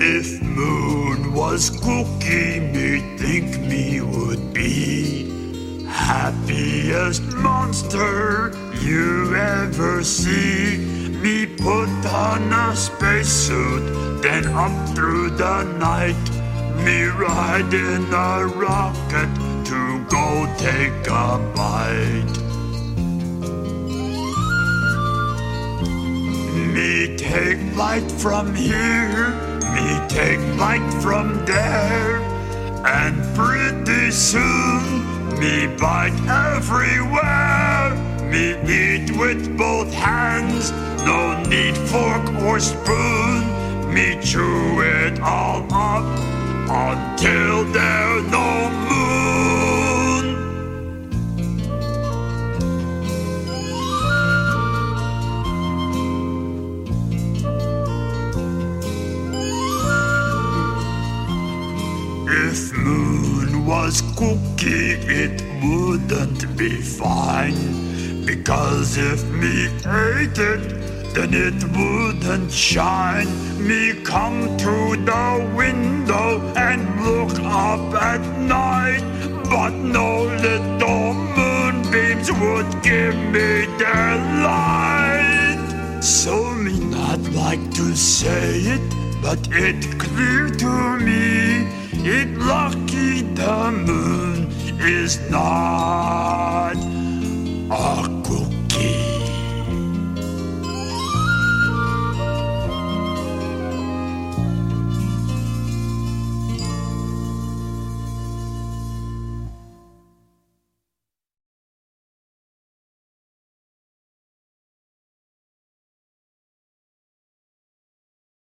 If moon was cookie, me think me would be happiest monster you ever see. Me put on a spacesuit, then up through the night. Me ride in a rocket to go take a bite. Me take light from here, me take light from there, and pretty soon me bite everywhere. Me eat with both hands, no need fork or spoon. Me chew it all up until there's If moon was cookie, it wouldn't be fine. Because if me ate it, then it wouldn't shine. Me come to the window and look up at night. But no little moonbeams would give me their light. So me not like to say it, but it clear to me. It lucky the moon is not a.